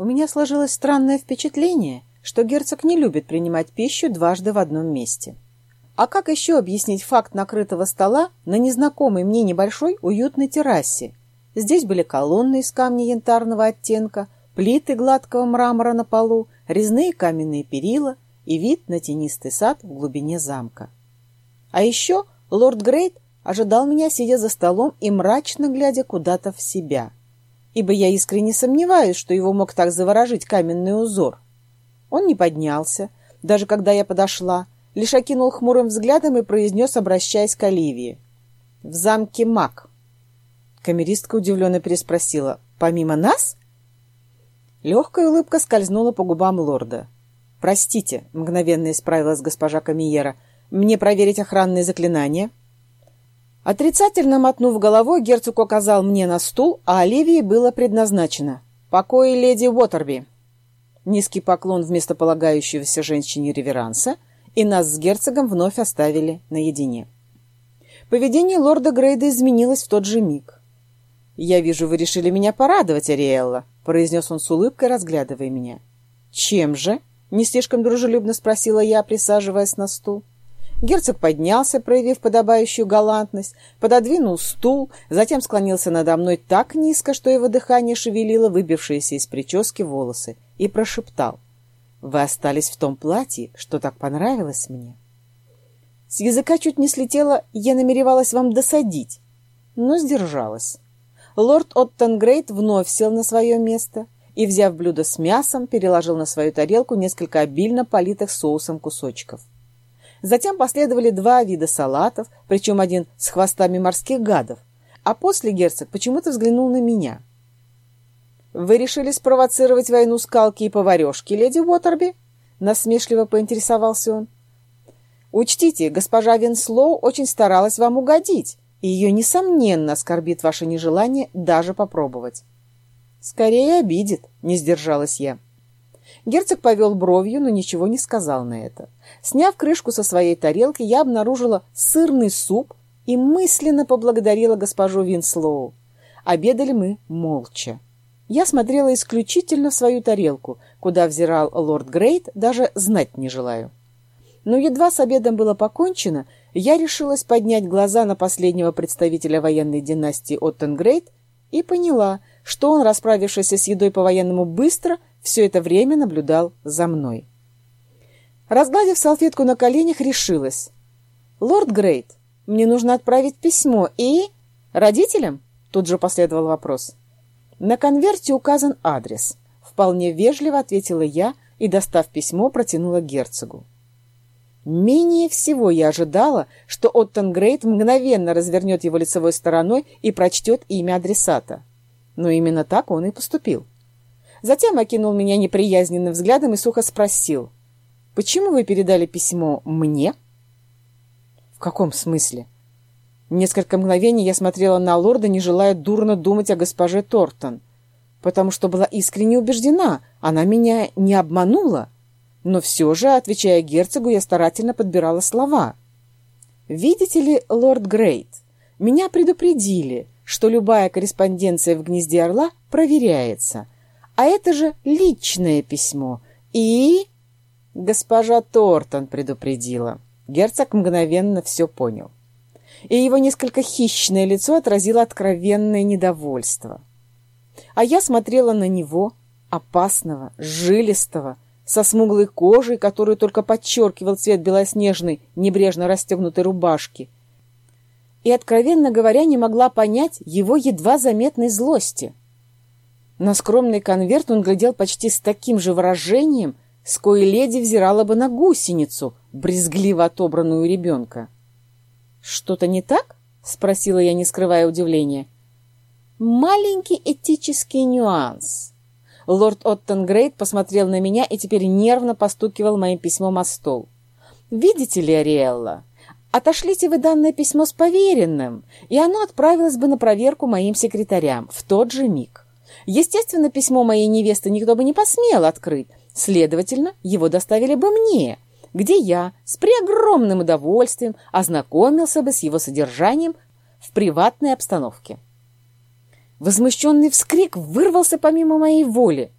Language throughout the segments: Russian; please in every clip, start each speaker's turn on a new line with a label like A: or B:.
A: У меня сложилось странное впечатление, что герцог не любит принимать пищу дважды в одном месте. А как еще объяснить факт накрытого стола на незнакомой мне небольшой уютной террасе? Здесь были колонны из камня янтарного оттенка, плиты гладкого мрамора на полу, резные каменные перила и вид на тенистый сад в глубине замка. А еще лорд Грейт ожидал меня, сидя за столом и мрачно глядя куда-то в себя – ибо я искренне сомневаюсь, что его мог так заворожить каменный узор. Он не поднялся, даже когда я подошла, лишь окинул хмурым взглядом и произнес, обращаясь к Оливии. «В замке маг». Камеристка удивленно переспросила. «Помимо нас?» Легкая улыбка скользнула по губам лорда. «Простите», — мгновенно исправилась госпожа Камиера, — «мне проверить охранные заклинания?» Отрицательно мотнув головой, герцог указал мне на стул, а Оливии было предназначено. «Покой леди Уотерби». Низкий поклон вместо полагающегося женщине реверанса, и нас с герцогом вновь оставили наедине. Поведение лорда Грейда изменилось в тот же миг. «Я вижу, вы решили меня порадовать, Ариэлла», — произнес он с улыбкой, разглядывая меня. «Чем же?» — не слишком дружелюбно спросила я, присаживаясь на стул. Герцог поднялся, проявив подобающую галантность, пододвинул стул, затем склонился надо мной так низко, что его дыхание шевелило выбившиеся из прически волосы, и прошептал. «Вы остались в том платье, что так понравилось мне». С языка чуть не слетело, я намеревалась вам досадить, но сдержалась. Лорд Оттенгрейд вновь сел на свое место и, взяв блюдо с мясом, переложил на свою тарелку несколько обильно политых соусом кусочков. Затем последовали два вида салатов, причем один с хвостами морских гадов. А после герцог почему-то взглянул на меня. «Вы решили спровоцировать войну скалки и поварешки, леди Уотерби?» Насмешливо поинтересовался он. «Учтите, госпожа Винслоу очень старалась вам угодить, и ее, несомненно, оскорбит ваше нежелание даже попробовать». «Скорее обидит», — не сдержалась я. Герцог повел бровью, но ничего не сказал на это. Сняв крышку со своей тарелки, я обнаружила сырный суп и мысленно поблагодарила госпожу Винслоу. Обедали мы молча. Я смотрела исключительно в свою тарелку, куда взирал лорд Грейт, даже знать не желаю. Но едва с обедом было покончено, я решилась поднять глаза на последнего представителя военной династии Оттенгрейт и поняла, что он, расправившийся с едой по-военному быстро, все это время наблюдал за мной. Разгладив салфетку на коленях, решилась. «Лорд Грейт, мне нужно отправить письмо и...» «Родителям?» — тут же последовал вопрос. «На конверте указан адрес». Вполне вежливо ответила я и, достав письмо, протянула герцогу. Менее всего я ожидала, что Оттон Грейт мгновенно развернет его лицевой стороной и прочтет имя адресата. Но именно так он и поступил. Затем окинул меня неприязненным взглядом и сухо спросил. «Почему вы передали письмо мне?» «В каком смысле?» Несколько мгновений я смотрела на лорда, не желая дурно думать о госпоже Тортон, потому что была искренне убеждена, она меня не обманула. Но все же, отвечая герцогу, я старательно подбирала слова. «Видите ли, лорд Грейт, меня предупредили, что любая корреспонденция в гнезде орла проверяется, а это же личное письмо. И... Госпожа Тортон предупредила. Герцог мгновенно все понял. И его несколько хищное лицо отразило откровенное недовольство. А я смотрела на него, опасного, жилистого, со смуглой кожей, которую только подчеркивал цвет белоснежной, небрежно расстегнутой рубашки, и, откровенно говоря, не могла понять его едва заметной злости. На скромный конверт он глядел почти с таким же выражением, с коей леди взирала бы на гусеницу, брезгливо отобранную ребенка. «Что-то не так?» — спросила я, не скрывая удивления. «Маленький этический нюанс». Лорд Оттенгрейд посмотрел на меня и теперь нервно постукивал моим письмом о стол. «Видите ли, Ариэлла, отошлите вы данное письмо с поверенным, и оно отправилось бы на проверку моим секретарям в тот же миг. Естественно, письмо моей невесты никто бы не посмел открыть. Следовательно, его доставили бы мне, где я с преогромным удовольствием ознакомился бы с его содержанием в приватной обстановке. Возмущенный вскрик вырвался помимо моей воли.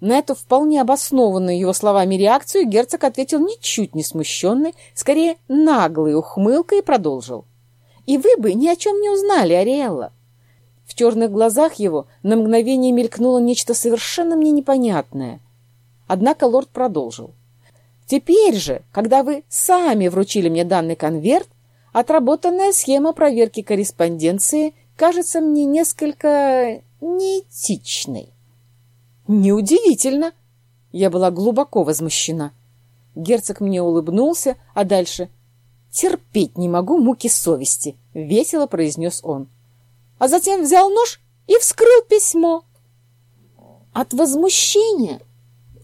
A: На эту вполне обоснованную его словами реакцию герцог ответил ничуть не смущенный, скорее наглой ухмылкой и продолжил. «И вы бы ни о чем не узнали, Ариэлла. В черных глазах его на мгновение мелькнуло нечто совершенно мне непонятное. Однако лорд продолжил. «Теперь же, когда вы сами вручили мне данный конверт, отработанная схема проверки корреспонденции кажется мне несколько неэтичной». «Неудивительно!» Я была глубоко возмущена. Герцог мне улыбнулся, а дальше «Терпеть не могу муки совести», — весело произнес он а затем взял нож и вскрыл письмо. От возмущения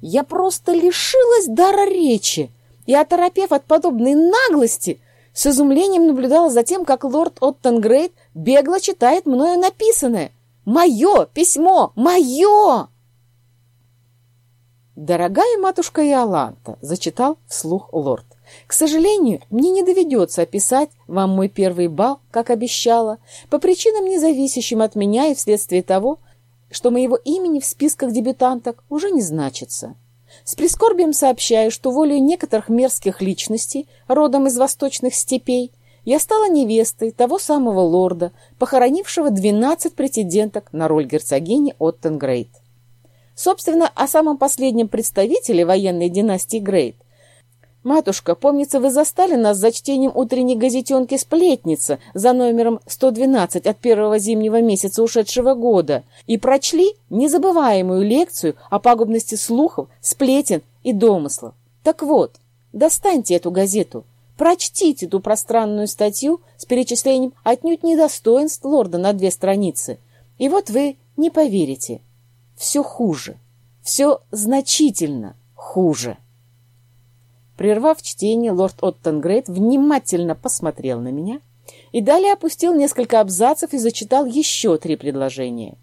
A: я просто лишилась дара речи и, оторопев от подобной наглости, с изумлением наблюдала за тем, как лорд Оттенгрейд бегло читает мною написанное. «Мое письмо! Мое!» «Дорогая матушка Иоланта», — зачитал вслух лорд, к сожалению, мне не доведется описать вам мой первый бал, как обещала, по причинам, не зависящим от меня и вследствие того, что моего имени в списках дебютанток уже не значится. С прискорбием сообщаю, что волей некоторых мерзких личностей, родом из восточных степей, я стала невестой того самого лорда, похоронившего 12 претенденток на роль герцогини Оттенгрейд. Собственно, о самом последнем представителе военной династии Грейт «Матушка, помнится, вы застали нас за чтением утренней газетенки «Сплетница» за номером 112 от первого зимнего месяца ушедшего года и прочли незабываемую лекцию о пагубности слухов, сплетен и домыслов. Так вот, достаньте эту газету, прочтите ту пространную статью с перечислением отнюдь недостоинств лорда на две страницы, и вот вы не поверите. Все хуже, все значительно хуже. Прервав чтение, лорд Оттенгрейд внимательно посмотрел на меня и далее опустил несколько абзацев и зачитал еще три предложения.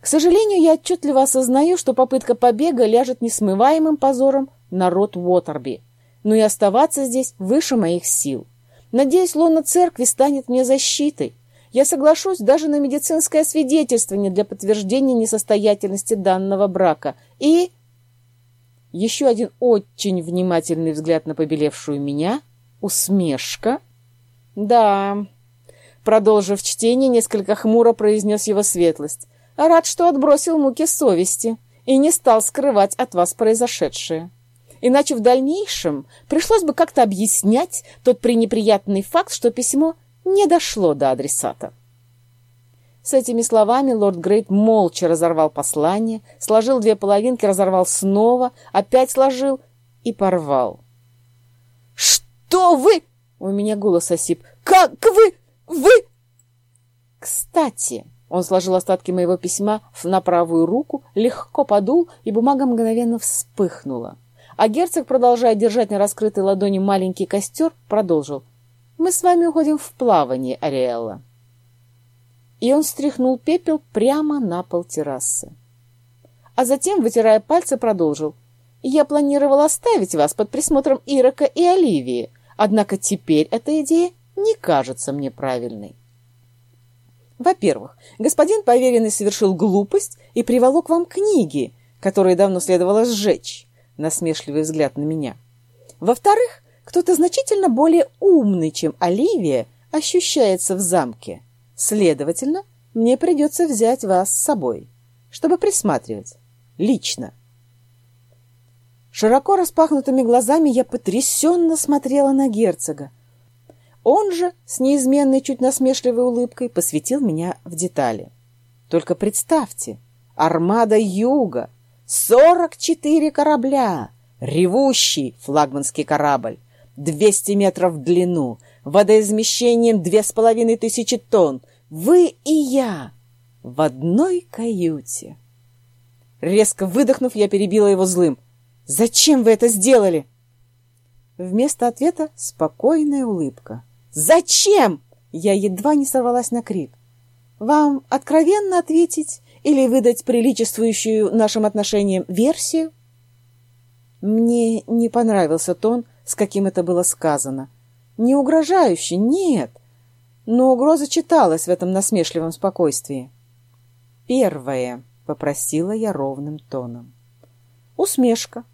A: К сожалению, я отчетливо осознаю, что попытка побега ляжет несмываемым позором на род Уотерби, но и оставаться здесь выше моих сил. Надеюсь, лона церкви станет мне защитой. Я соглашусь даже на медицинское свидетельствование для подтверждения несостоятельности данного брака и еще один очень внимательный взгляд на побелевшую меня, усмешка. «Да», — продолжив чтение, несколько хмуро произнес его светлость, «рад, что отбросил муки совести и не стал скрывать от вас произошедшее. Иначе в дальнейшем пришлось бы как-то объяснять тот пренеприятный факт, что письмо не дошло до адресата». С этими словами лорд Грейт молча разорвал послание, сложил две половинки, разорвал снова, опять сложил и порвал. «Что вы?» — у меня голос осип. «Как вы? Вы?» «Кстати...» — он сложил остатки моего письма на правую руку, легко подул, и бумага мгновенно вспыхнула. А герцог, продолжая держать на раскрытой ладони маленький костер, продолжил. «Мы с вами уходим в плавание, Ариэлла» и он стряхнул пепел прямо на пол террасы. А затем, вытирая пальцы, продолжил. «Я планировал оставить вас под присмотром Ирока и Оливии, однако теперь эта идея не кажется мне правильной». Во-первых, господин поверенный совершил глупость и приволок вам книги, которые давно следовало сжечь. Насмешливый взгляд на меня. Во-вторых, кто-то значительно более умный, чем Оливия, ощущается в замке. Следовательно, мне придется взять вас с собой, чтобы присматривать. Лично. Широко распахнутыми глазами я потрясенно смотрела на герцога. Он же, с неизменной чуть насмешливой улыбкой, посвятил меня в детали. Только представьте, армада юга, сорок четыре корабля, ревущий флагманский корабль, двести метров в длину, водоизмещением две с половиной тысячи тонн, вы и я в одной каюте. Резко выдохнув, я перебила его злым. «Зачем вы это сделали?» Вместо ответа спокойная улыбка. «Зачем?» Я едва не сорвалась на крик. «Вам откровенно ответить или выдать приличествующую нашим отношениям версию?» Мне не понравился тон, с каким это было сказано. Не угрожающе, нет, но угроза читалась в этом насмешливом спокойствии. «Первое», — попросила я ровным тоном. Усмешка.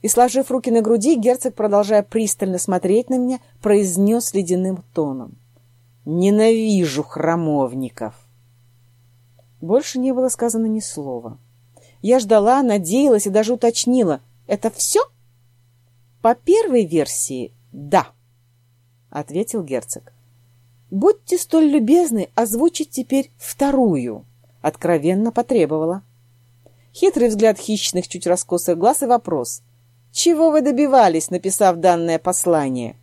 A: И, сложив руки на груди, герцог, продолжая пристально смотреть на меня, произнес ледяным тоном. «Ненавижу храмовников!» Больше не было сказано ни слова. Я ждала, надеялась и даже уточнила. «Это все?» «По первой версии — да», — ответил герцог. «Будьте столь любезны озвучить теперь вторую», — откровенно потребовала. Хитрый взгляд хищных, чуть раскосых глаз и вопрос. «Чего вы добивались, написав данное послание?»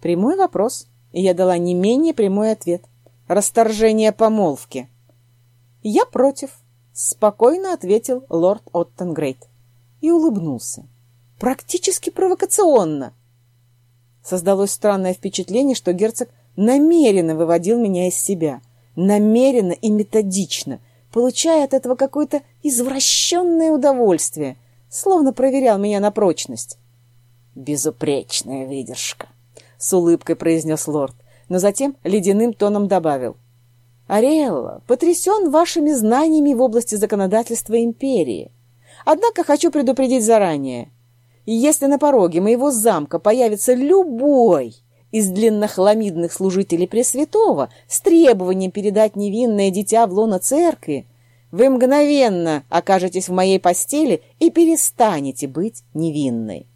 A: Прямой вопрос, и я дала не менее прямой ответ. «Расторжение помолвки». «Я против», — спокойно ответил лорд Оттенгрейд и улыбнулся. «Практически провокационно». Создалось странное впечатление, что герцог намеренно выводил меня из себя, намеренно и методично — получая от этого какое-то извращенное удовольствие, словно проверял меня на прочность. «Безупречная выдержка», — с улыбкой произнес лорд, но затем ледяным тоном добавил. «Ариэлла потрясен вашими знаниями в области законодательства империи. Однако хочу предупредить заранее. Если на пороге моего замка появится любой из длиннохламидных служителей Пресвятого с требованием передать невинное дитя в лоно церкви, вы мгновенно окажетесь в моей постели и перестанете быть невинной.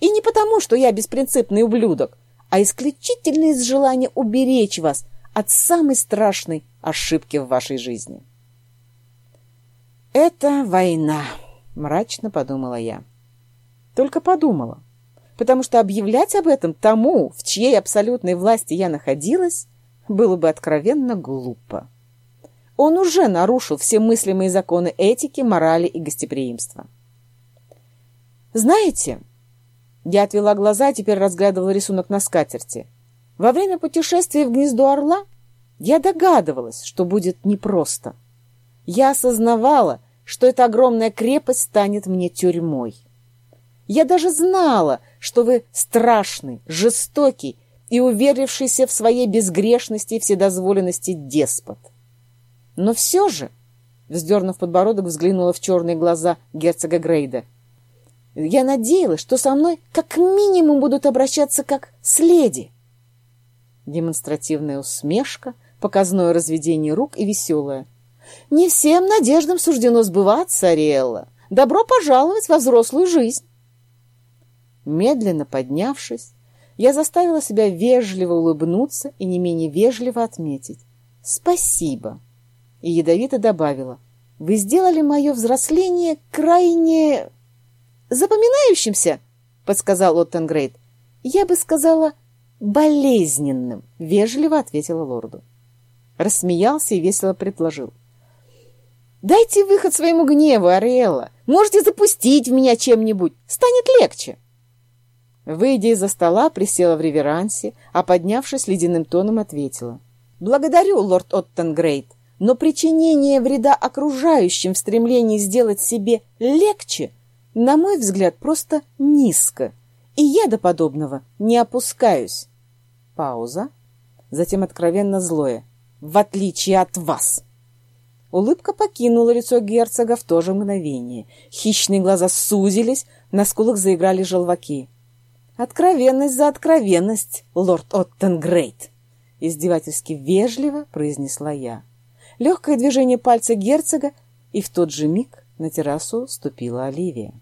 A: И не потому, что я беспринципный ублюдок, а исключительно из желания уберечь вас от самой страшной ошибки в вашей жизни. «Это война», — мрачно подумала я. Только подумала потому что объявлять об этом тому, в чьей абсолютной власти я находилась, было бы откровенно глупо. Он уже нарушил все мыслимые законы этики, морали и гостеприимства. «Знаете...» Я отвела глаза и теперь разглядывала рисунок на скатерти. Во время путешествия в гнездо орла я догадывалась, что будет непросто. Я осознавала, что эта огромная крепость станет мне тюрьмой. Я даже знала, что вы страшный, жестокий и уверившийся в своей безгрешности и вседозволенности деспот. Но все же, вздернув подбородок, взглянула в черные глаза герцога Грейда, я надеялась, что со мной как минимум будут обращаться как с леди. Демонстративная усмешка, показное разведение рук и веселое. Не всем надеждам суждено сбываться, Ариэлла. Добро пожаловать во взрослую жизнь. Медленно поднявшись, я заставила себя вежливо улыбнуться и не менее вежливо отметить «Спасибо!» и ядовито добавила «Вы сделали мое взросление крайне запоминающимся», — подсказал Оттенгрейд. «Я бы сказала, болезненным», — вежливо ответила лорду. Рассмеялся и весело предложил. «Дайте выход своему гневу, Ариэлла. Можете запустить в меня чем-нибудь. Станет легче». Выйдя из-за стола, присела в реверансе, а поднявшись ледяным тоном ответила. «Благодарю, лорд Оттенгрейд, но причинение вреда окружающим в стремлении сделать себе легче, на мой взгляд, просто низко, и я до подобного не опускаюсь». Пауза, затем откровенно злое. «В отличие от вас!» Улыбка покинула лицо герцога в то же мгновение. Хищные глаза сузились, на скулах заиграли желваки. «Откровенность за откровенность, лорд Оттенгрейд!» Издевательски вежливо произнесла я. Легкое движение пальца герцога, и в тот же миг на террасу ступила Оливия.